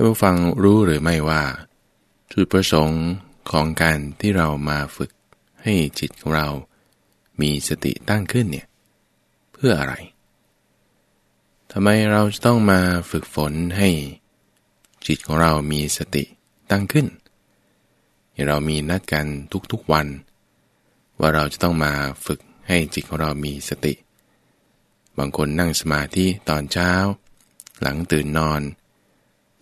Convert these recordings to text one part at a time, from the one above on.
ท่านผู้ฟังรู้หรือไม่ว่า จุดประสงค์ของการที่เรามาฝึกให้จิตของเรา มีสติตั้งขึ้นเนี่ยเพื่ออะไรทำไมเราจะต้องมาฝึกฝนให้ จิตของเรามีสติตั้งขึ้น เรามีนัดกันทุกๆวัน ว่าเราจะต้องมาฝึกให้จิตของเรามีสติ บางคนนั่งสมาธิตอนเช้า หลังตื่นนอน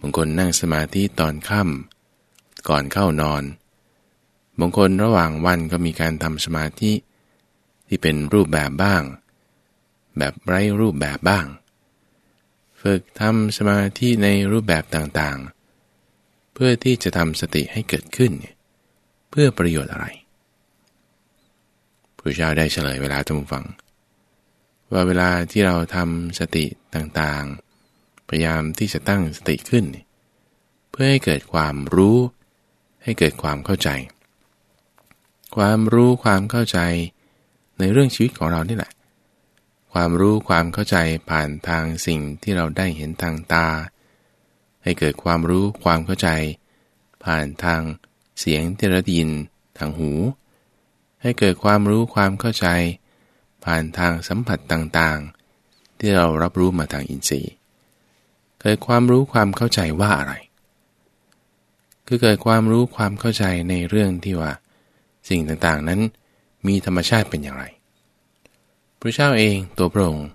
างคนนั่งสมาธิตอนค่ำก่อนเข้านอนบางคนระหว่างวันก็มีการทำสมาธิ ที่เป็นรูปแบบบ้าง แบบไร้รูปแบบบ้าง ฝึกทำสมาธิในรูปแบบต่างๆ เพื่อที่จะทำสติให้เกิดขึ้น เพื่อประโยชน์อะไรพระเจ้าได้เฉลยเวลาท่านฟัง ว่าเวลาที่เราทำสติต่างๆ พยายามที่จะตั้งสติขึ้น เพื่อให้เกิดความรู้ ให้เกิดความเข้าใจ ความรู้ความเข้าใจในเรื่องชีวิตของเรานี่แหละ ความรู้ความเข้าใจผ่านทางสิ่งที่เราได้เห็นทางตา ให้เกิดความรู้ความเข้าใจ ผ่านทางเสียงที่เราได้ยินทางหู ให้เกิดความรู้ความเข้าใจ ผ่านทางสัมผัสต่างๆ ที่เรารับรู้มาทางอินทรีย์ เกิดความรู้ความเข้าใจว่าอะไร คือเกิดความรู้ความเข้าใจในเรื่องที่ว่า สิ่งต่างๆนั้นมีธรรมชาติเป็นอย่างไร พระเจ้าเองตัวพระองค์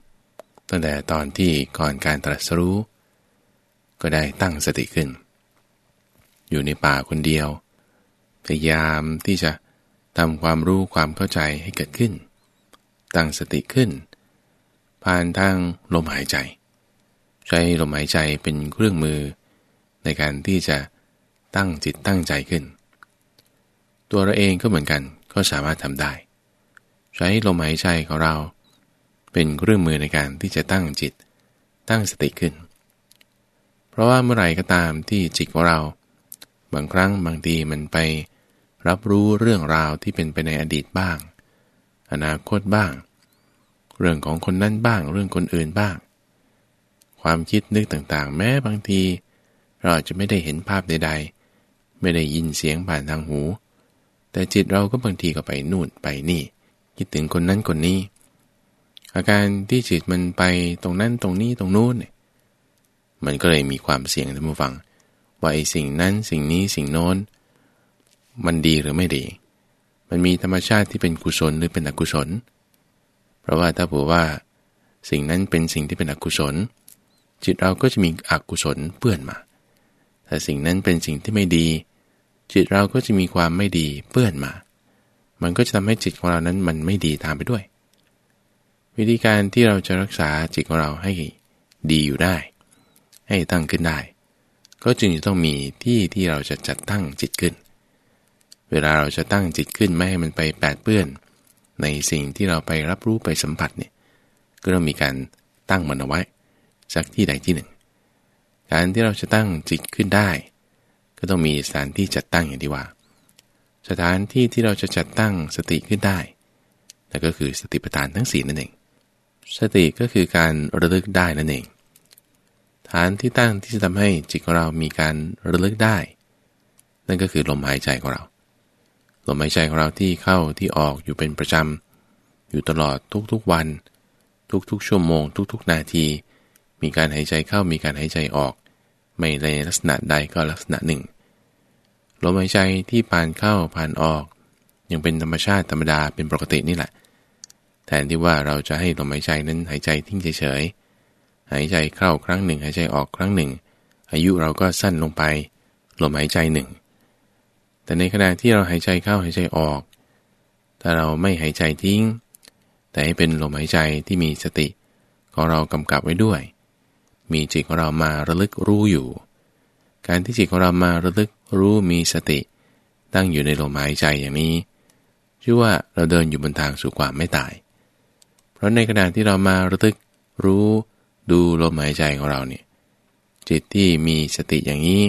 ตั้งแต่ตอนที่ก่อนการตรัสรู้ ก็ได้ตั้งสติขึ้น อยู่ในป่าคนเดียว พยายามที่จะทำความรู้ความเข้าใจให้เกิดขึ้น ตั้งสติขึ้น ผ่านทางลมหายใจ ใช้ลมหายใจเป็นเครื่องมือ ในการที่จะตั้งจิตตั้งใจขึ้น ตัวเราเองก็เหมือนกันก็สามารถทำได้ ใช้ลมหายใจของเรา เป็นเครื่องมือในการที่จะตั้งจิต ตั้งสติขึ้น เพราะว่าเมื่อไหร่ก็ตามที่จิตของเรา บางครั้งบางทีมันไป รับรู้เรื่องราวที่เป็นไปในอดีตบ้าง อนาคตบ้าง เรื่องของคนนั้นบ้าง เรื่องคนอื่นบ้าง ความคิดนึกต่างๆ แม้บางที เราอาจจะไม่ได้เห็นภาพใดๆ ไม่ได้ยินเสียงผ่านทางหู แต่จิตเราก็บางทีก็ไปนู่นไปนี่ คิดถึงคนนั้นคนนี้ อาการที่จิตมันไปตรงนั้นตรงนี้ตรงนู้นเนี่ยมันก็เลยมีความเสี่ยงท่านผู้ฟัง ว่าไอ้สิ่งนั้นสิ่งนี้สิ่งโน้น มันดีหรือไม่ดี มันมีธรรมชาติที่เป็นกุศลหรือเป็นอกุศล เพราะว่าถ้าบอกว่า สิ่งนั้นเป็นสิ่งที่เป็นอกุศล จิตเราก็จะมีอกุศลเปื้อนมา แต่สิ่งนั้นเป็นสิ่งที่ไม่ดี จิตเราก็จะมีความไม่ดีเปื้อนมา มันก็จะทำให้จิตของเรานั้นมันไม่ดีตามไปด้วย วิธีการที่เราจะรักษาจิตของเราให้ดีอยู่ได้ ให้ตั้งขึ้นได้ ก็จึงจะต้องมีที่ที่เราจะจัดตั้งจิตขึ้น เวลาเราจะตั้งจิตขึ้นไม่ให้มันไปแปดเปื้อน ในสิ่งที่เราไปรับรู้ไปสัมผัสเนี่ยก็ต้องมีการตั้งมันเอาไว้ สักที่ใดที่หนึ่ง การที่เราจะตั้งจิตขึ้นได้ ก็ต้องมีสถานที่จัดตั้งอย่างที่ว่า สถานที่ที่เราจะจัดตั้งสติขึ้นได้นั่นก็คือสติปัฏฐานทั้งสี่นั่นเอง สติก็คือการระลึกได้นั่นเอง ฐานที่ตั้งที่จะทำให้จิตของเรามีการระลึกได้ นั่นก็คือลมหายใจของเรา ลมหายใจของเราที่เข้าที่ออกอยู่เป็นประจำอยู่ตลอดทุกๆวัน ทุกๆชั่วโมง ทุกๆ นาที มีการหายใจเข้ามีการหายใจออก ไม่ในลักษณะใดก็ลักษณะหนึ่งลมหายใจที่ผ่านเข้าผ่านออก ยังเป็นธรรมชาติธรรมดาเป็นปกตินี่แหละ แทนที่ว่าเราจะให้ลมหายใจนั้นหายใจทิ้งเฉยๆหายใจเข้าครั้งหนึ่ง หายใจออกครั้งหนึ่ง อายุเราก็สั้นลงไป ลมหายใจหนึ่งแต่ในขณะที่เราหายใจเข้าหายใจออก ถ้าเราไม่หายใจทิ้ง แต่ให้เป็นลมหายใจที่มีสติของเรากำกับไว้ด้วย มีจิตของเรามาระลึกรู้อยู่ การที่จิตของเรามาระลึกรู้มีสติ ตั้งอยู่ในลมหายใจอย่างนี้ ชื่อว่าเราเดินอยู่บนทางสู่ความไม่ตาย เพราะในขณะที่เรามาระลึกรู้ดูลมหายใจของเราเนี่ยจิตที่มีสติอย่างนี้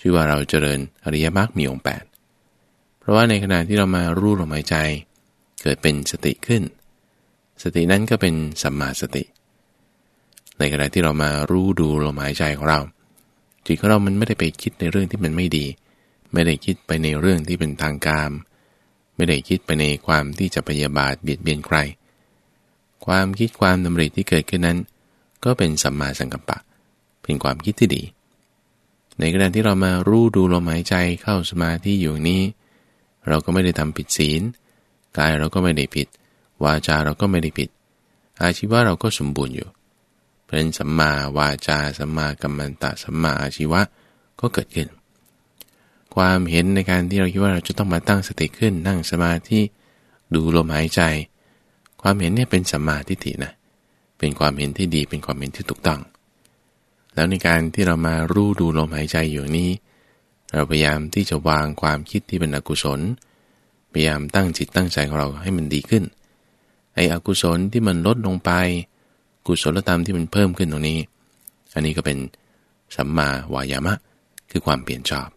ชื่อว่าเราเจริญอริยมรรคมีองค์8เพราะว่าในขณะที่เรามารู้ลมหายใจ เกิดเป็นสติขึ้น สตินั้นก็เป็นสัมมาสติ ในขณะที่เรามารู้ดูลมหายใจของเรา จิตของเรามันไม่ได้ไปคิดในเรื่องที่มันไม่ดี ไม่ได้คิดไปในเรื่องที่เป็นทางการไม่ได้คิดไปในความที่จะพยาบาทเบียดเบียนใคร ความคิดความดำริที่เกิดขึ้นนั้น ก็เป็นสัมมาสังกัปปะ เป็นความคิดที่ดี ในขณะที่เรามารู้ดูลมหายใจเข้าสมาธิอยู่นี้ เราก็ไม่ได้ทำผิดศีล กายเราก็ไม่ได้ผิด วาจาเราก็ไม่ได้ผิด อาชีวะเราก็สมบูรณ์อยู่ เป็นสัมมาวาจาสัมมากัมมันตะสัมมาอาชีวะก็เกิดขึ้น ความเห็นในการที่เราคิดว่าเราจะต้องมาตั้งสติขึ้นนั่งสมาธิดูลมหายใจ ความเห็นเนี่ยเป็นสัมมาทิฏฐินะ เป็นความเห็นที่ดีเป็นความเห็นที่ถูกต้อง แล้วในการที่เรามารู้ดูลมหายใจอยู่นี้ เราพยายามที่จะวางความคิดที่เป็นอกุศล พยายามตั้งจิตตั้งใจของเราให้มันดีขึ้นไอ้อกุศลที่มันลดลงไป กุศลธรรมที่มันเพิ่มขึ้นตรงนี้ อันนี้ก็เป็นสัมมาวายามะ คือความเปลี่ยนชอบ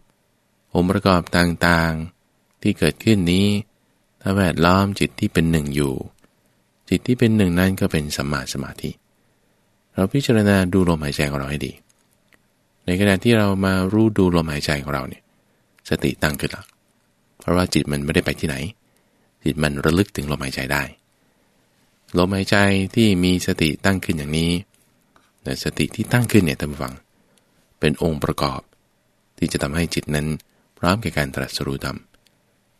องค์ประกอบต่างๆที่เกิดขึ้นนี้ ถ้าแวดล้อมจิตที่เป็นหนึ่งอยู่ จิตที่เป็นหนึ่งนั้นก็เป็นสัมมาสมาธิ เราพิจารณาดูลมหายใจของเราให้ดี ในขณะที่เรามารู้ดูลมหายใจของเราเนี่ยสติตั้งขึ้นละเพราะว่าจิตมันไม่ได้ไปที่ไหน จิตมันระลึกถึงลมหายใจได้ ลมหายใจที่มีสติตั้งขึ้นอย่างนี้แต่สติที่ตั้งขึ้นเนี่ยท่านฟัง เป็นองค์ประกอบ ที่จะทำให้จิตนั้นพร้อมแก่การตรัสรู้ธรรม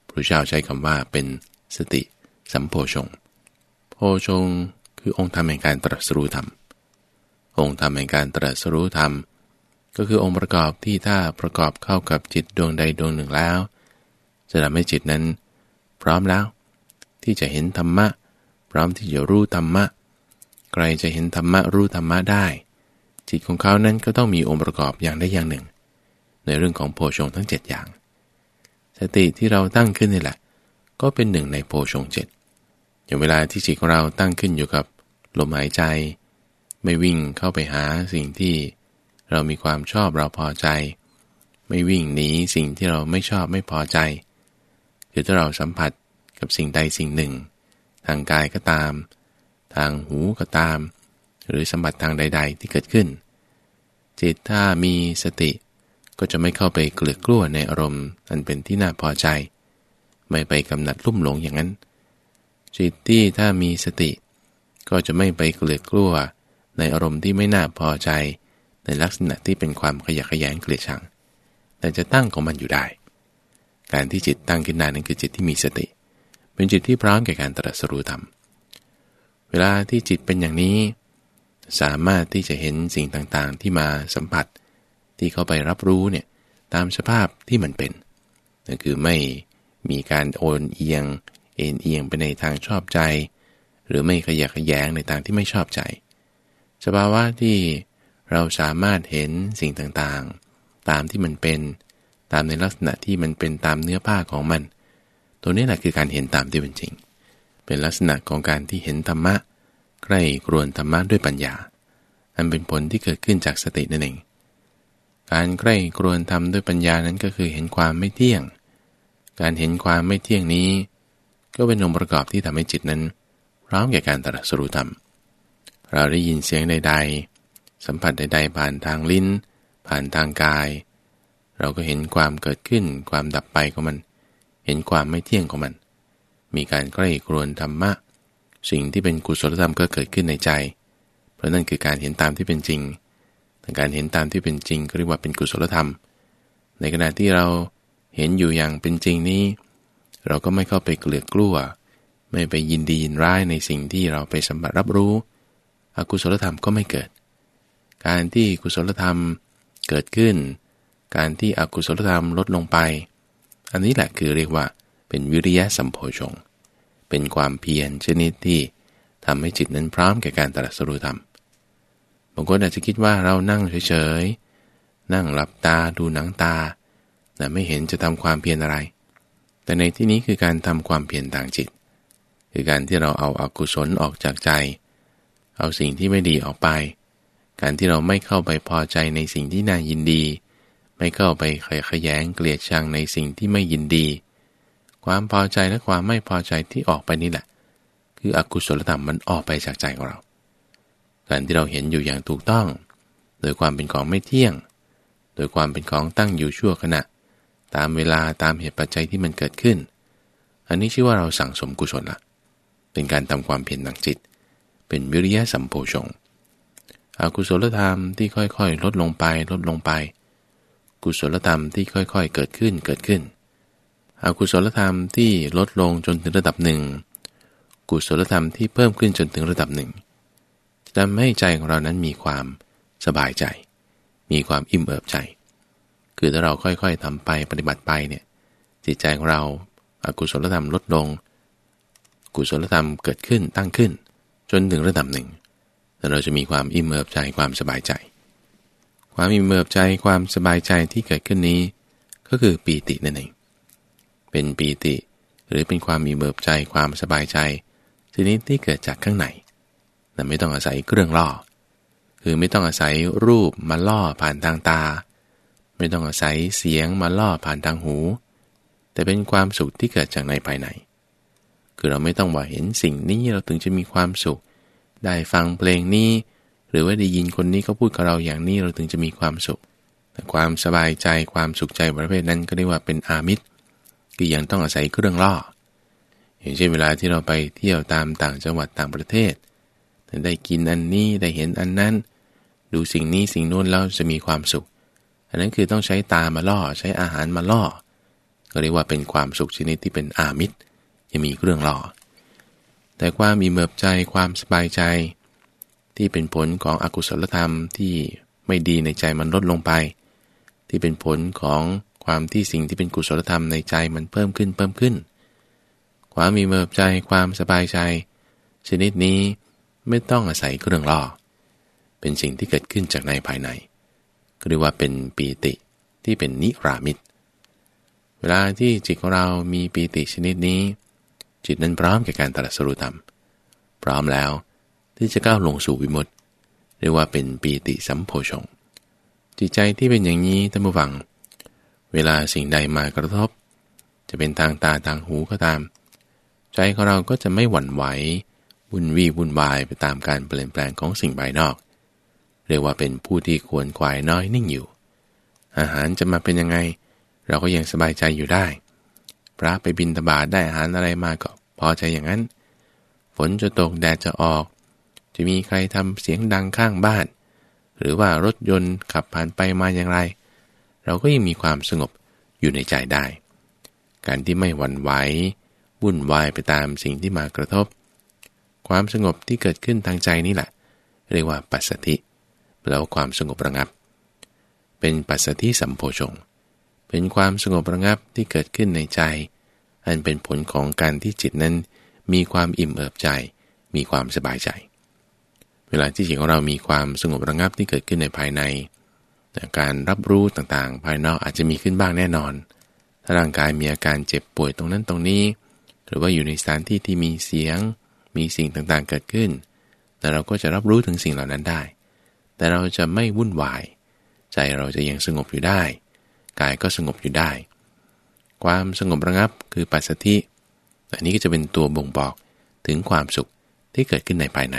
พระเจ้าใช้คำว่าเป็นสติสัมโพชง โพชงคือองค์ธรรมแห่งการตรัสรู้ธรรม องค์ธรรมแห่งการตรัสรู้ธรรม ก็คือองค์ประกอบที่ถ้าประกอบเข้ากับจิตดวงใดดวงหนึ่งแล้ว จะทำให้จิตนั้น พร้อมแล้ว ที่จะเห็นธรรมะ พร้อมที่จะรู้ธรรมะ ใครจะเห็นธรรมะรู้ธรรมะได้ จิตของเขานั้นก็ต้องมีองค์ประกอบอย่างใดอย่างหนึ่ง ในเรื่องของโพชงทั้ง 7 อย่าง สติที่เราตั้งขึ้นนี่แหละ ก็เป็นหนึ่งในโพชงเจ็ดอย่างเวลาที่จิตของเราตั้งขึ้นอยู่กับลมหายใจ ไม่วิ่งเข้าไปหาสิ่งที่เรามีความชอบเราพอใจ ไม่วิ่งหนีสิ่งที่เราไม่ชอบไม่พอใจ คือถ้าเราสัมผัสกับสิ่งใดสิ่งหนึ่ง ทางกายก็ตาม ทางหูก็ตาม หรือสัมบัติทางใด ๆ ที่เกิดขึ้น จิตถ้ามีสติก็จะไม่เข้าไปเกลือกกลัวในอารมณ์อันเป็นที่น่าพอใจ ไม่ไปกำหนัดลุ่มหลงอย่างนั้น จิตที่ถ้ามีสติ ก็จะไม่ไปเกลือกกลัวในอารมณ์ที่ไม่น่าพอใจ ในลักษณะที่เป็นความขยะแขยงเกลียดชัง แต่จะตั้งของมันอยู่ได้ การที่จิตตั้งขึ้นได้นั้นคือจิตที่มีสติ เป็นจิตที่พร้อมแก่การตรัสรู้ธรรม เวลาที่จิตเป็นอย่างนี้ สามารถที่จะเห็นสิ่งต่างๆ ที่มาสัมผัส ที่เข้าไปรับรู้เนี่ยตามสภาพที่มันเป็นนั่นคือไม่มีการโอนเอียง เอ็นเอียงไปในทางชอบใจ หรือไม่ขยักขยงในทางที่ไม่ชอบใจ สภาวะที่เราสามารถเห็นสิ่งต่างๆ ตามที่มันเป็น ตามในลักษณะที่มันเป็นตามเนื้อผ้าของมัน ตัวนี้แหละคือการเห็นตามที่เป็นจริง เป็นลักษณะของการที่เห็นธรรมะใกล้กรวนธรรมะด้วยปัญญา อันเป็นผลที่เกิดขึ้นจากสตินั่นเอง การใกล้กรวนธรรมด้วยปัญญานั้นก็คือเห็นความไม่เที่ยง การเห็นความไม่เที่ยงนี้ ก็เป็นองค์ประกอบที่ทำให้จิตนั้นพร้อมแก่การตรัสรู้ธรรม เราได้ยินเสียงใด ๆ สัมผัสใด ๆ ผ่านทางลิ้น ผ่านทางกาย เราก็เห็นความเกิดขึ้น ความดับไปของมัน เห็นความไม่เที่ยงของมัน มีการใกล้ครวนธรรมะ สิ่งที่เป็นกุศลธรรมก็เกิดขึ้นในใจ เพราะนั่นคือการเห็นตามที่เป็นจริงแต่การเห็นตามที่เป็นจริงเรียกว่าเป็นกุศลธรรม ในขณะที่เราเห็นอยู่อย่างเป็นจริงนี้ เราก็ไม่เข้าไปเกลือกกลัว ไม่ไปยินดียินร้ายในสิ่งที่เราไปสัมผัสรับรู้ อกุศลธรรมก็ไม่เกิด การที่กุศลธรรมเกิดขึ้น การที่อกุศลธรรมลดลงไป อันนี้แหละคือเรียกว่า เป็นวิริยะสัมโพชง เป็นความเพียรชนิดที่ทำให้จิตนั้นพร้อมแก่การตรัสรู้ธรรมบางคนอาจจะคิดว่าเรานั่งเฉยๆ นั่งหลับตาดูหนังตาแต่ไม่เห็นจะทำความเพียรอะไร แต่ในที่นี้คือการทำความเพียรต่างจิต คือการที่เราเอาอากุศลออกจากใจ เอาสิ่งที่ไม่ดีออกไป การที่เราไม่เข้าไปพอใจในสิ่งที่น่ายินดี ไม่เข้าไปขยขยงเกลียดชังในสิ่งที่ไม่ยินดี ความพอใจและความไม่พอใจที่ออกไปนี่แหละ คืออกุศลธรรมมันออกไปจากใจของเรา การที่เราเห็นอยู่อย่างถูกต้อง โดยความเป็นของไม่เที่ยง โดยความเป็นของตั้งอยู่ชั่วขณะ ตามเวลาตามเหตุปัจจัยที่มันเกิดขึ้น อันนี้ชื่อว่าเราสั่งสมกุศลละเป็นการทำความเพียรทางจิต เป็นวิริยะสัมโพชงอกุศลธรรมที่ค่อยๆ ลดลงไปลดลงไป กุศลธรรมที่ค่อยๆ เกิดขึ้นเกิดขึ้น อกุศลธรรมที่ลดลงจนถึงระดับหนึ่ง กุศลธรรมที่เพิ่มขึ้นจนถึงระดับหนึ่งจะทำให้ใจของเรานั้นมีความสบายใจ มีความอิ่มเอิบใจ คือถ้าเราค่อยๆทำไปปฏิบัติไปเนี่ย จิตใจของเราอากุศลธรรมลดลง กุศลธรรมเกิดขึ้นตั้งขึ้น จนถึงระดับหนึ่งแล้วเราจะมีความอิ่มเอิบใจความสบายใจ ความอิ่มเอิบใจความสบายใจที่เกิดขึ้นนี้ ก็คือปีตินั่นเองเป็นปีติ หรือเป็นความมีเบิบใจความสบายใจชนิดที่เกิดจากข้างในแต่ไม่ต้องอาศัยเครื่องล่อ คือไม่ต้องอาศัยรูปมาล่อผ่านทางตา ไม่ต้องอาศัยเสียงมาล่อผ่านทางหู แต่เป็นความสุขที่เกิดจากในภายใน คือเราไม่ต้องว่าเห็นสิ่งนี้เราถึงจะมีความสุข ได้ฟังเพลงนี้ หรือว่าได้ยินคนนี้เขาพูดกับเราอย่างนี้เราถึงจะมีความสุขแต่ความสบายใจความสุขใจประเภทนั้นก็เรียกว่าเป็นอามิตรคือยังต้องอาศัยเครื่องล่อ อย่างเช่นเวลาที่เราไปเที่ยวตามต่างจังหวัดต่างประเทศได้กินอันนี้ได้เห็นอันนั้น ดูสิ่งนี้สิ่งโน้นแล้วจะมีความสุข อันนั้นคือต้องใช้ตามาล่อใช้อาหารมาล่อ ก็เรียกว่าเป็นความสุขชนิดที่เป็นอามิตรยังมีเครื่องล่อแต่ความมีเมิบใจความสบายใจ ที่เป็นผลของอกุศลธรรมที่ไม่ดีในใจมันลดลงไป ที่เป็นผลของความที่สิ่งที่เป็นกุศลธรรมในใจมันเพิ่มขึ้นเพิ่มขึ้น ความมีเมิบใจความสบายใจ ชนิดนี้ไม่ต้องอาศัยเครื่องล่อ เป็นสิ่งที่เกิดขึ้นจากในภายในก็เรียกว่าเป็นปีติที่เป็นนิรามิตเวลาที่จิตของเรามีปีติชนิดนี้ จิตนั้นพร้อมแก่การตรัสรู้ธรรม พร้อมแล้ว ที่จะก้าวลงสู่วิมุตติเรียกว่าเป็นปีติสัมโพชง จิตใจที่เป็นอย่างนี้ท่านผู้ฟัง เวลาสิ่งใดมากระทบ จะเป็นทางตาทางหูก็ตาม ใจของเราก็จะไม่หวั่นไหววุ่นวี่วุ่นวายไปตามการเปลี่ยนแปลงของสิ่งภายนอก เรียกว่าเป็นผู้ที่ควรควายน้อยนิ่งอยู่ อาหารจะมาเป็นยังไง เราก็ยังสบายใจอยู่ได้ พระไปบินตบาดได้อาหารอะไรมาก็พอใจอย่างนั้น ฝนจะตกแดดจะออก จะมีใครทำเสียงดังข้างบ้าน หรือว่ารถยนต์ขับผ่านไปมาอย่างไร เราก็ยังมีความสงบอยู่ในใจได้ การที่ไม่หวั่นไหววุ่นวายไปตามสิ่งที่มากระทบ ความสงบที่เกิดขึ้นทางใจนี่แหละ เรียกว่าปัสสติแปลว่าความสงบระงับ เป็นปัสสติสัมโพชงเป็นความสงบระงับที่เกิดขึ้นในใจ อันเป็นผลของการที่จิตนั้นมีความอิ่มเอิบใจ มีความสบายใจ เวลาที่จิตของเรามีความสงบระงับที่เกิดขึ้นในภายใน การรับรู้ต่างๆ ภายนอกอาจจะมีขึ้นบ้างแน่นอน ถ้าร่างกายมีอาการเจ็บป่วยตรงนั้นตรงนี้ หรือว่าอยู่ในสถานที่ที่มีเสียง มีสิ่งต่างๆเกิดขึ้น แต่เราก็จะรับรู้ถึงสิ่งเหล่านั้นได้ แต่เราจะไม่วุ่นวาย ใจเราจะยังสงบอยู่ได้ กายก็สงบอยู่ได้ ความสงบระงับคือปัสสธิอันนี้ก็จะเป็นตัวบ่งบอกถึงความสุขที่เกิดขึ้นในภายใน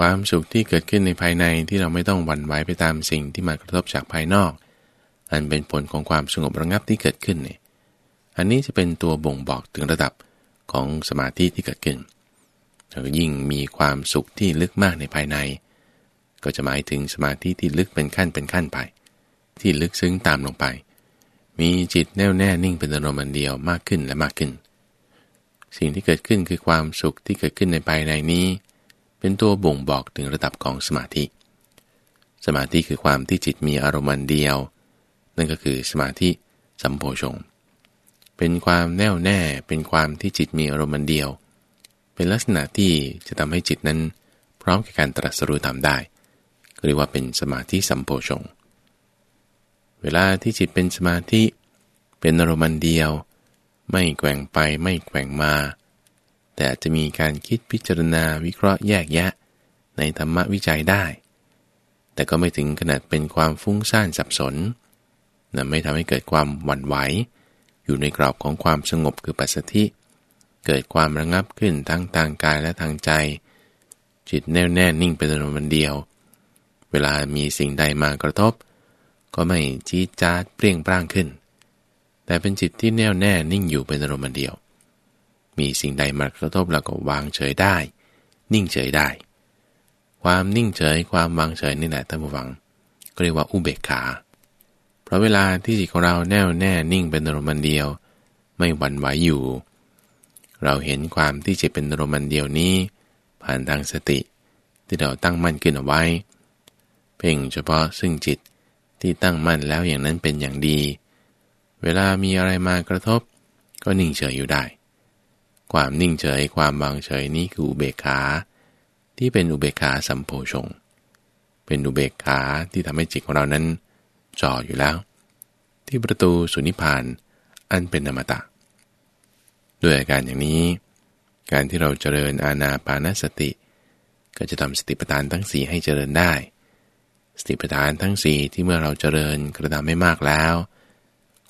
ความสุขที่เกิดขึ้นในภายในที่เราไม่ต้องหวั่นไหวไปตามสิ่งที่มากระทบจากภายนอก อันเป็นผลของความสงบระงับที่เกิดขึ้นเนี่ยอันนี้จะเป็นตัวบ่งบอกถึงระดับของสมาธิที่เกิดขึ้นยิ่งมีความสุขที่ลึกมากในภายใน ก็จะหมายถึงสมาธิที่ลึกเป็นขั้นเป็นขั้นไป ที่ลึกซึ้งตามลงไป มีจิตแน่วแน่นิ่งเป็นอารมณ์เดียวมากขึ้นและมากขึ้น สิ่งที่เกิดขึ้นคือความสุขที่เกิดขึ้นในภายในนี้ เป็นตัวบ่งบอกถึงระดับของสมาธิ สมาธิคือความที่จิตมีอารมณ์เดียว นั่นก็คือสมาธิสัมโพชง เป็นความแน่วแน่ เป็นความที่จิตมีอารมณ์เดียว เป็นลักษณะที่จะทำให้จิตนั้น พร้อมกับการตรัสรู้ธรรมได้เรียกว่าเป็นสมาธิสัมโพชง เวลาที่จิตเป็นสมาธิ เป็นอารมณ์เดียว ไม่แกว่งไปไม่แกว่งมา แต่จะมีการคิดพิจารณาวิเคราะห์แยกแยะ ในธรรมวิจัยได้ แต่ก็ไม่ถึงขนาดเป็นความฟุ้งซ่านสับสนนะไม่ทำให้เกิดความหวั่นไหว อยู่ในกรอบของความสงบคือปัสสธิ เกิดความระงับขึ้นทั้งทางกายและทางใจ จิตแน่วแน่นิ่งเป็นอารมณ์เดียว เวลามีสิ่งใดมากระทบ ก็ไม่จี๊ดจ๊าดเปรี้ยงปร้างขึ้น แต่เป็นจิตที่แน่วแน่นิ่งอยู่เป็นอารมณ์เดียว มีสิ่งใดมากระทบเราก็วางเฉยได้ นิ่งเฉยได้ ความนิ่งเฉยความวางเฉยนี่แหละท่านผู้ฟังก็เรียกว่าอุเบกขา เพราะเวลาที่จิตของเราแน่วแน่นิ่งเป็นอารมณ์เดียว ไม่หวั่นไหวอยู่ เราเห็นความที่จะเป็นอารมณ์เดียวนี้ ผ่านทางสติ ที่เราตั้งมั่นขึ้นเอาไว้ เพ่งเฉพาะซึ่งจิตที่ตั้งมั่นแล้วอย่างนั้นเป็นอย่างดี เวลามีอะไรมากระทบ ก็นิ่งเฉยอยู่ได้ ความนิ่งเฉย ความวางเฉยนี้คืออุเบกขา ที่เป็นอุเบกขาสัมโพชง เป็นอุเบกขาที่ทำให้จิตของเรานั้นจ่ออยู่แล้ว ที่ประตูสุนิพานอันเป็นนามตะ ด้วยอาการอย่างนี้ การที่เราเจริญอาณาปานสติ ก็จะทำสติปัฏฐานทั้งสี่ให้เจริญได้ สติปัฏฐานทั้งสี่ที่เมื่อเราเจริญกระทำไม่มากแล้ว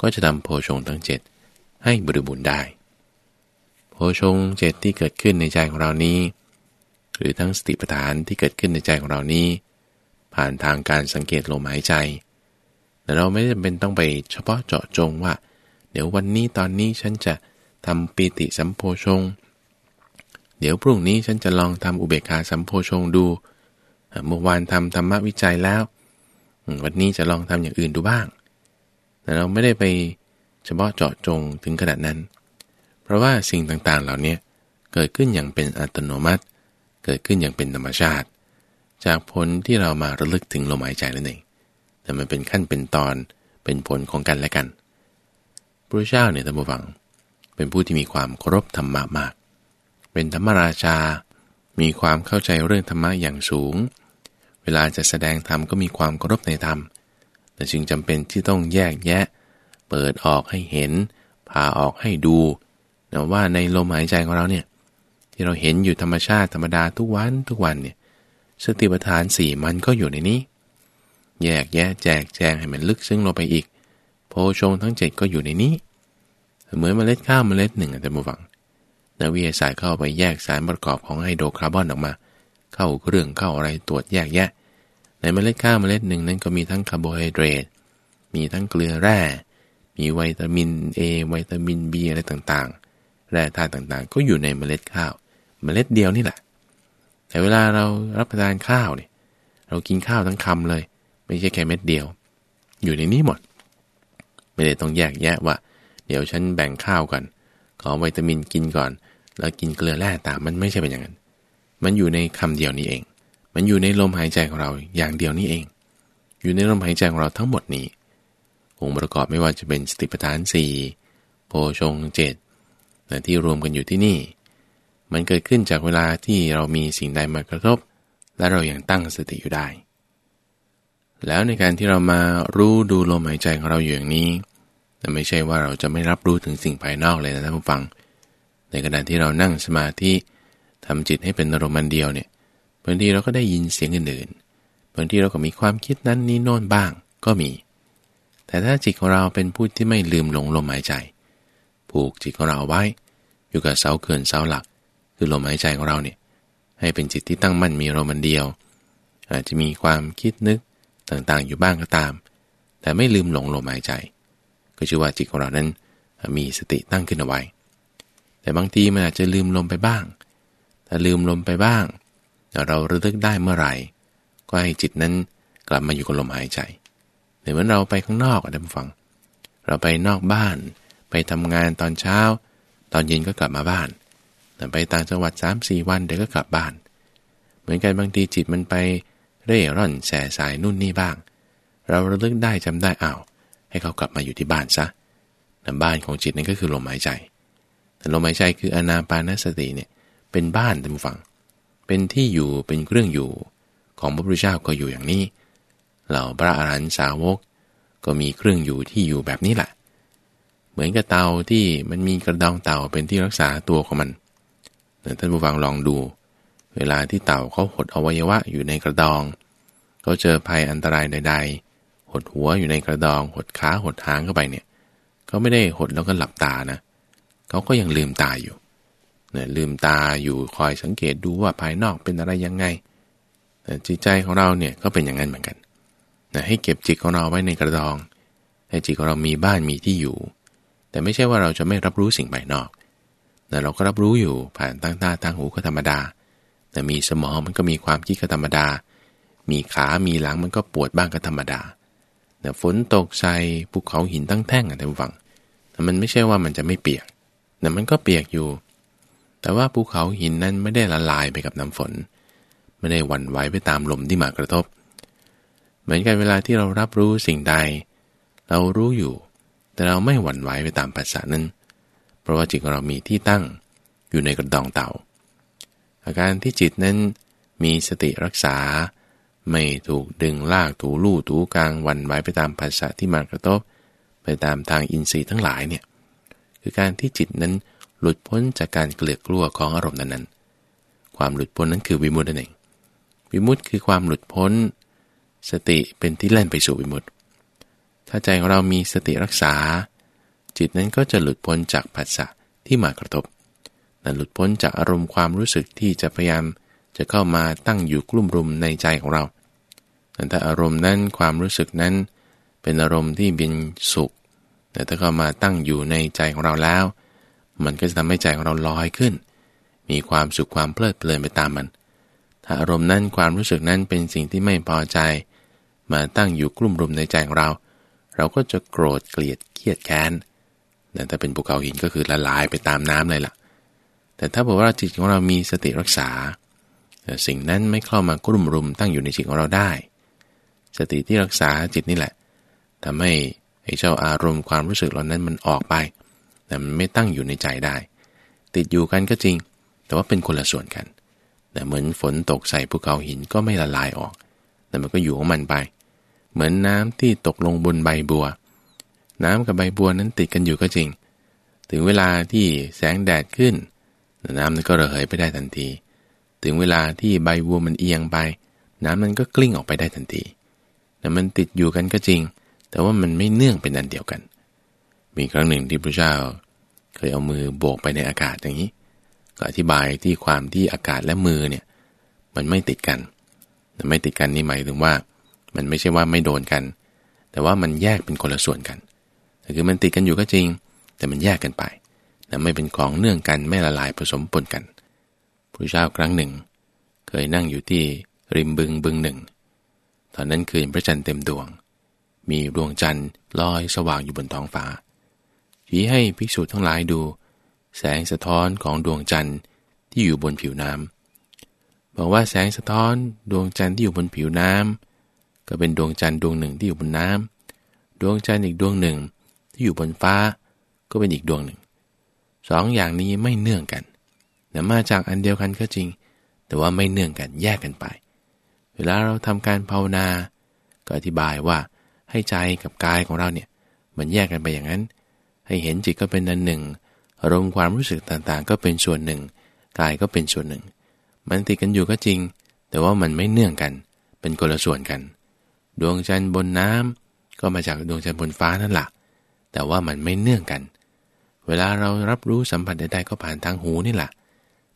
ก็จะทำโพชงทั้งเจ็ดให้บริบูรณ์ได้ ชงเจ็ดที่เกิดขึ้นในใจของเรานี้ หรือทั้งสติปัฏฐานที่เกิดขึ้นในใจของเรานี้ ผ่านทางการสังเกตลมหายใจ แต่เราไม่จำเป็นต้องไปเฉพาะเจาะจงว่า เดี๋ยววันนี้ตอนนี้ฉันจะทำปีติสัมโพชง เดี๋ยวพรุ่งนี้ฉันจะลองทำอุเบกขาสัมโพชงดู เมื่อวานทำธรรมวิจัยแล้ว วันนี้จะลองทำอย่างอื่นดูบ้าง แต่เราไม่ได้ไปเฉพาะเจาะจงถึงขนาดนั้น ราะว่าสิ่งต่างๆ เหล่านี้เกิดขึ้นอย่างเป็นอัตโนมัติ เกิดขึ้นอย่างเป็นธรรมชาติ จากผลที่เรามาระลึกถึงลมหายใจนั่นเอง แต่มันเป็นขั้นเป็นตอนเป็นผลของกันและกันพระเจ้าเนี่ยท่านผู้ฟัง เป็นผู้ที่มีความเคารพธรรมะมาก เป็นธรรมราชา มีความเข้าใจเรื่องธรรมะอย่างสูง เวลาจะแสดงธรรมก็มีความเคารพในธรรม แต่จึงจำเป็นที่ต้องแยกแยะ เปิดออกให้เห็นผ่าออกให้ดู นะว่าในลมหายใจของเราเนี่ยที่เราเห็นอยู่ธรรมชาติธรรมดาทุกวันทุกวันเนี่ยสติปัฏฐานสี่มันก็อยู่ในนี้ แยกแยะแจกแจงให้มันลึกซึ้งลงไปอีก โพชฌงค์ทั้งเจ็ดก็อยู่ในนี้ เหมือนเมล็ดข้าวเมล็ดหนึ่งแต่บูฟังนักวิทยาศาสตร์เข้าไปแยกสารประกอบของไฮโดรคาร์บอนออกมา เข้าเครื่องเข้าอะไรตรวจแยกแยะ ในเมล็ดข้าวเมล็ดหนึ่งนั้นก็มีทั้งคาร์โบไฮเดรตมีทั้งเกลือแร่ มีวิตามิน A วิตามิน B อะไรต่าง แร่ธาตุต่างๆ ก็อยู่ในเมล็ดข้าว เมล็ดเดียวนี่แหละ แต่เวลาเรารับประทานข้าวเนี่ย เรากินข้าวทั้งคำเลย ไม่ใช่แค่เม็ดเดียว อยู่ในนี้หมด ไม่ได้ต้องแยกแยะว่า เดี๋ยวฉันแบ่งข้าวก่อน ขอวิตามินกินก่อน แล้วกินเกลือแร่ตามมันไม่ใช่เป็นอย่างนั้น มันอยู่ในคำเดียวนี้เอง มันอยู่ในลมหายใจของเราอย่างเดียวนี้เอง อยู่ในลมหายใจของเราทั้งหมดนี้องค์ประกอบไม่ว่าจะเป็นสติปัฏฐานสี่โพชงเจ็ด และที่รวมกันอยู่ที่นี่ มันเกิดขึ้นจากเวลาที่เรามีสิ่งใดมากระทบ และเรายัางตั้งสติอยู่ได้ แล้วในการที่เรามารู้ดูลมหายใจของเราอยู่อย่างนี้แต่ไม่ใช่ว่าเราจะไม่รับรู้ถึงสิ่งภายนอกเลยนะท่านผู้ฟัง ในขณะที่เรานั่งสมาธิทำจิตให้เป็นอารมณ์เดียวเนี่ยบางทีเราก็ได้ยินเสียงอื่นๆบางทีเราก็มีความคิดนั้นนี้โน่นบ้างก็มี แต่ถ้าจิตของเราเป็นผู้ที่ไม่ลืมหลงลมหายใจ ผูกจิตของเราเอาไว้ อยู่กับเสาเขื่อนเสาหลัก คือลมหายใจของเราเนี่ยให้เป็นจิตที่ตั้งมั่นมีอามณ์เดียว อาจจะมีความคิดนึกต่างๆ อยู่บ้างก็ตาม แต่ไม่ลืมหลงลมหายใจ ก็ชื่อว่าจิตของเรานั้นมีสติตั้งขึ้นเอาไว้ แต่บางทีมันอาจจะลืมลมไปบ้าง ถ้าลืมลมไปบ้างเราระลึกได้เมื่อไหร่ ก็ให้จิตนั้นกลับมาอยู่กับลมหายใจเหมือนเราไปข้างนอกอะท่านฟัง เราไปนอกบ้าน ไปทำงานตอนเช้า ตอนเย็นก็กลับมาบ้านแต่ไปต่างจังหวัดสามสี่วันเดี๋ยวก็กลับบ้าน เหมือนกันบางทีจิตมันไปเร่ร่อนแสสายนู่นนี่บ้าง เราระลึกได้จำได้อ้าวให้เขากลับมาอยู่ที่บ้านซะแต่บ้านของจิตนั่นก็คือลมหายใจ แต่ลมหายใจคืออนาปานสติเนี่ยเป็นบ้านท่านฟัง เป็นที่อยู่เป็นเครื่องอยู่ของพระพุทธเจ้าก็อยู่อย่างนี้ เหล่าพระอรหันตสาวก ก็มีเครื่องอยู่ที่อยู่แบบนี้แหละ เหมือนกับเตาที่มันมีกระดองเต่าเป็นที่รักษาตัวของมันท่านผู้ฟังลองดู เวลาที่เต่าเขาหดอวัยวะอยู่ในกระดองเขาเจอภัยอันตรายใด ๆ หดหัวอยู่ในกระดอง หดขาหดหางเข้าไปเนี่ยเขาไม่ได้หดแล้วก็หลับตานะเขาก็ยังลืมตาอยู่นะลืมตาอยู่คอยสังเกตดูว่าภายนอกเป็นอะไรยังไงแต่จิตใจของเราเนี่ยก็เป็นอย่างนั้นเหมือนกันนะให้เก็บจิตของเราไว้ในกระดอง ให้จิตของเรามีบ้านมีที่อยู่ แต่ไม่ใช่ว่าเราจะไม่รับรู้สิ่งภายนอกแต่เราก็รับรู้อยู่ผ่านตั้งตาตั้งหูก็ธรรมดา แต่มีสมองมันก็มีความคิดก็ธรรมดา มีขามีหลังมันก็ปวดบ้างก็ธรรมดาแต่ฝนตกใส่ภูเขาหินตั้งแท่งอะท่านฟังแต่มันไม่ใช่ว่ามันจะไม่เปียกแต่มันก็เปียกอยู่ แต่ว่าภูเขาหินนั้นไม่ได้ละลายไปกับน้ำฝน ไม่ได้หวั่นไหวไปตามลมที่มากระทบ เหมือนกันเวลาที่เรารับรู้สิ่งใด เรารู้อยู่ แต่เราไม่หวั่นไหวไปตามภาษานั้น เพราะว่าจิตของเรามีที่ตั้งอยู่ในกระดองเต่า อาการที่จิตนั้นมีสติรักษา ไม่ถูกดึงลากถูลู่ถูกลางวันไหวไปตามภาษาที่มากระทบ ไปตามทางอินทรีย์ทั้งหลายเนี่ยคือการที่จิตนั้นหลุดพ้นจากการเกลือกกลัวของอารมณ์นั้นๆ ความหลุดพ้นนั้นคือวิมุตตินั่นเองวิมุตติคือความหลุดพ้น สติเป็นที่เล่นไปสู่วิมุตติ ถ้าใจของเรามีสติรักษา จิตนั้นก็จะหลุดพ้นจากภาษาที่มากระทบนั้นหลุดพ้นจากอารมณ์ความรู้สึกที่จะพยายามจะเข้ามาตั้งอยู่กลุ่มรุมในใจของเราแต่ถ้าอารมณ์นั้นความรู้สึกนั้น เป็นอารมณ์ที่เป็นสุข แต่ถ้าเข้ามาตั้งอยู่ในใจของเราแล้ว มันก็จะทำให้ใจของเราลอยขึ้น มีความสุขความเพลิดเพลินไปตามมัน ถ้าอารมณ์นั้นความรู้สึกนั้นเป็นสิ่งที่ไม่พอใจ มาตั้งอยู่กลุ่มรุมในใจของเรา เราก็จะโกรธเกลียดเครียดแค้นแต่ถ้าเป็นภูเขาหินก็คือละลายไปตามน้ำเลยล่ะ แต่ถ้าบอกว่าจิตของเรามีสติรักษา สิ่งนั้นไม่เข้ามากลุ่มรุมตั้งอยู่ในจิตของเราได้ สติที่รักษาจิตนี่แหละทำให้ไอ้เจ้าอารมณ์ความรู้สึกเหล่านั้นมันออกไป แต่มันไม่ตั้งอยู่ในใจได้ ติดอยู่กันก็จริง แต่ว่าเป็นคนละส่วนกัน แต่เหมือนฝนตกใส่ภูเขาหินก็ไม่ละลายออก แต่มันก็อยู่ของมันไป เหมือนน้ำที่ตกลงบนใบบัว น้ำกับใบบัวนั้นติดกันอยู่ก็จริง ถึงเวลาที่แสงแดดขึ้น น้ำนั้นก็ระเหยไปได้ทันที ถึงเวลาที่ใบวัวมันเอียงไป น้ำมันก็กลิ้งออกไปได้ทันทีแต่มันติดอยู่กันก็จริง แต่ว่ามันไม่เนื่องเป็นอันเดียวกัน มีครั้งหนึ่งที่พระเจ้า เคยเอามือโบกไปในอากาศอย่างนี้ ก็อธิบายที่ความที่อากาศและมือเนี่ยมันไม่ติดกันแต่ไม่ติดกันนี่หมายถึงว่า มันไม่ใช่ว่าไม่โดนกัน แต่ว่ามันแยกเป็นคนละส่วนกันคือมันติดกันอยู่ก็จริง แต่มันแยกกันไปแต่ไม่เป็นของเนื่องกันไม่ละลายผสมปนกันพระเจ้าครั้งหนึ่ง เคยนั่งอยู่ที่ริมบึงบึงหนึ่ง ตอนนั้นคืนพระจันทร์เต็มดวง มีดวงจันทร์ลอยสว่างอยู่บนท้องฟ้าชี้ให้ภิกษุทั้งหลายดู แสงสะท้อนของดวงจันทร์ที่อยู่บนผิวน้ำบอกว่าแสงสะท้อนดวงจันทร์ที่อยู่บนผิวน้ำ ก็เป็นดวงจันทร์ดวงหนึ่งที่อยู่บนน้ำดวงจันทร์อีกดวงหนึ่งที่อยู่บนฟ้า ก็เป็นอีกดวงหนึ่งสองอย่างนี้ไม่เนื่องกันแต่มาจากอันเดียวกันก็จริง แต่ว่าไม่เนื่องกันแยกกันไป เวลาเราทำการภาวนา ก็อธิบายว่าให้ใจกับกายของเราเนี่ยมันแยกกันไปอย่างนั้น ให้เห็นจิตก็เป็นอันหนึ่งอารมณ์ความรู้สึกต่างๆ ก็เป็นส่วนหนึ่ง กายก็เป็นส่วนหนึ่ง มันติดกันอยู่ก็จริง แต่ว่ามันไม่เนื่องกัน เป็นคนละส่วนกัน ดวงจันทร์บนน้ำก็มาจากดวงจันทร์บนฟ้านั่นแหละแต่ว่ามันไม่เนื่องกัน เวลาเรารับรู้สัมผัสใดๆก็ผ่านทางหูนี่แหละ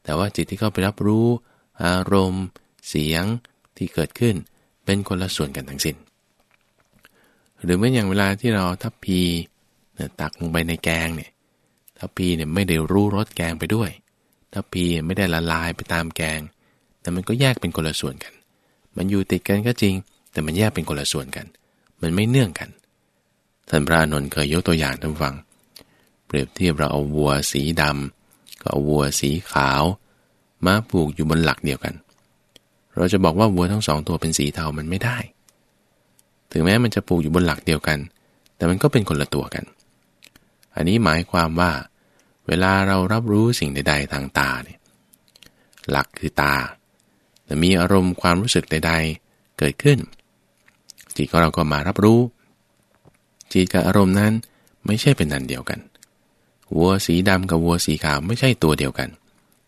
แต่ว่าจิตที่เข้าไปรับรู้ อารมณ์ เสียงที่เกิดขึ้นเป็นคนละส่วนกันทั้งสิน้น หรือเมื่ออย่างเวลาที่เราทัพพีตักลงไปในแกงเนี่ยทัพพีเนี่ยไม่ได้รู้รสแกงไปด้วย ทัพพีไม่ได้ละลายไปตามแกง แต่มันก็แยกเป็นคนละส่วนกัน มันอยู่ติดกันก็จริง แต่มันแยกเป็นคนละส่วนกัน มันไม่เนื่องกัน ท่านพระอนุนเคยยกตัวอย่างท่านฟัง เปรียบเทียบเราเอาวัวสีดำก็เอาวัวสีขาวมาปลูกอยู่บนหลักเดียวกัน เราจะบอกว่าวัวทั้งสองตัวเป็นสีเทามันไม่ได้ ถึงแม้มันจะปลูกอยู่บนหลักเดียวกัน แต่มันก็เป็นคนละตัวกัน อันนี้หมายความว่า เวลาเรารับรู้สิ่งใด ๆ ทางตาเนี่ยหลักคือตา แต่มีอารมณ์ความรู้สึกใด ๆ เกิดขึ้น จิตของเราก็มารับรู้ จิตกับอารมณ์นั้นไม่ใช่เป็นนันเดียวกัน วัวสีดำกับวัวสีขาวไม่ใช่ตัวเดียวกัน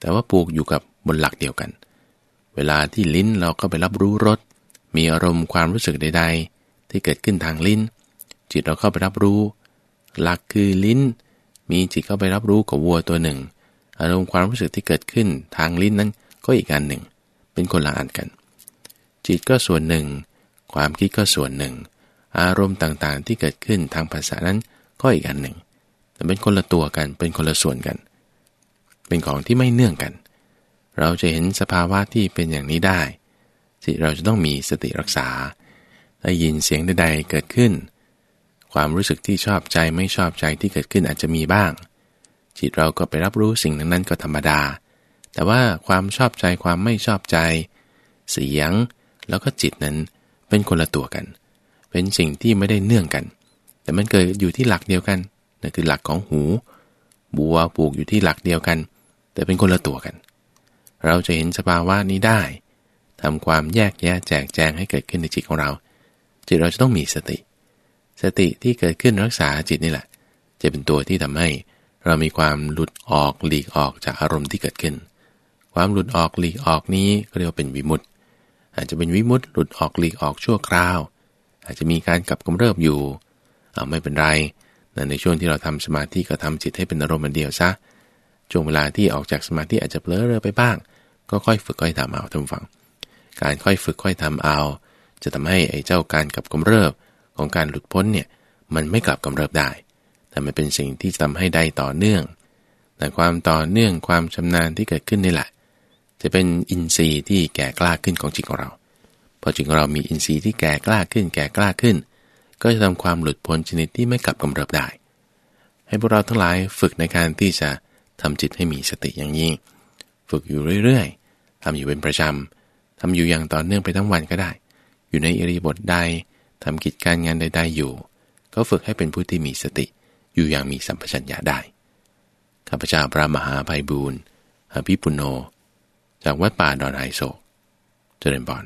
แต่ว่าปลูกอยู่กับบนหลักเดียวกัน เวลาที่ลิ้นเราก็ไปรับรู้รส มีอารมณ์ความรู้สึกใด ๆ ที่เกิดขึ้นทางลิ้น จิตเราเข้าไปรับรู้ หลักคือลิ้น มีจิตเข้าไปรับรู้กับวัวตัวหนึ่ง อารมณ์ความรู้สึกที่เกิดขึ้นทางลิ้นนั้นก็อีกอันหนึ่ง เป็นคนละอันกัน จิตก็ส่วนหนึ่ง ความคิดก็ส่วนหนึ่ง อารมณ์ต่างๆ ที่เกิดขึ้นทางภาษานั้นก็อีกอันหนึ่ง แต่เป็นคนละตัวกันเป็นคนละส่วนกัน เป็นของที่ไม่เนื่องกัน เราจะเห็นสภาวะที่เป็นอย่างนี้ได้ที่เราจะต้องมีสติรักษาได้ยินเสียงใดๆเกิดขึ้น ความรู้สึกที่ชอบใจไม่ชอบใจที่เกิดขึ้นอาจจะมีบ้าง จิตเราก็ไปรับรู้สิ่งนั้นก็ธรรมดา แต่ว่าความชอบใจความไม่ชอบใจ เสียงแล้วก็จิตนั้น เป็นคนละตัวกัน เป็นสิ่งที่ไม่ได้เนื่องกัน แต่มันเกิดอยู่ที่หลักเดียวกันนั่นคือหลักของหู บัวปลูกอยู่ที่หลักเดียวกัน แต่เป็นคนละตัวกัน เราจะเห็นสภาวะนี้ได้ทำความแยกแยะแจกแจงให้เกิดขึ้นในจิตของเรา จิตเราจะต้องมีสติ สติที่เกิดขึ้นรักษาจิตนี่แหละ จะเป็นตัวที่ทำให้ เรามีความหลุดออกหลีกออกจากอารมณ์ที่เกิดขึ้น ความหลุดออกหลีกออกนี้ก็เรียกว่าเป็นวิมุตต์ อาจจะเป็นวิมุตต์หลุดออกหลีกออกชั่วคราว อาจจะมีการกลับกำเริบอยู่เอาไม่เป็นไรในช่วงที่เราทำสมาธิก็ทำจิตให้เป็นอารมณ์เดียวซะช่วงเวลาที่ออกจากสมาธิอาจจะเผลอเรอไปบ้าง ก็ค่อยฝึกค่อยทำเอาทำฟัง การค่อยฝึกค่อยทำเอา จะทำให้ไอ้เจ้าการกลับกำเริบของการหลุดพ้นเนี่ยมันไม่กลับกำเริบได้ แต่มันเป็นสิ่งที่จะทำให้ได้ต่อเนื่องแต่ความต่อเนื่องความชำนาญที่เกิดขึ้นนี่แหละ จะเป็นอินทรีย์ที่แก่กล้าขึ้นของจิตของเรา พอจิตของเรามีอินทรีย์ที่แก่กล้าขึ้น แก่กล้าขึ้น ก็จะทำความหลุดพ้นชนิดที่ไม่กลับกำเริบได้ ให้พวกเราทั้งหลายฝึกในการที่จะทำจิตให้มีสติอย่างยิ่ง ฝึกอยู่เรื่อยๆทำอยู่เป็นประจำทำอยู่อย่างต่อเนื่องไปทั้งวันก็ได้ อยู่ในอิริบทใดทำกิจการงานใดๆอยู่ ก็ฝึกให้เป็นผู้ที่มีสติ อยู่อย่างมีสัมปชัญญะได้ข้าพเจ้าพระมหาภัยบูรณ์อภิปุโน จากวัดป่าดอนไฮโศกเจริญบอน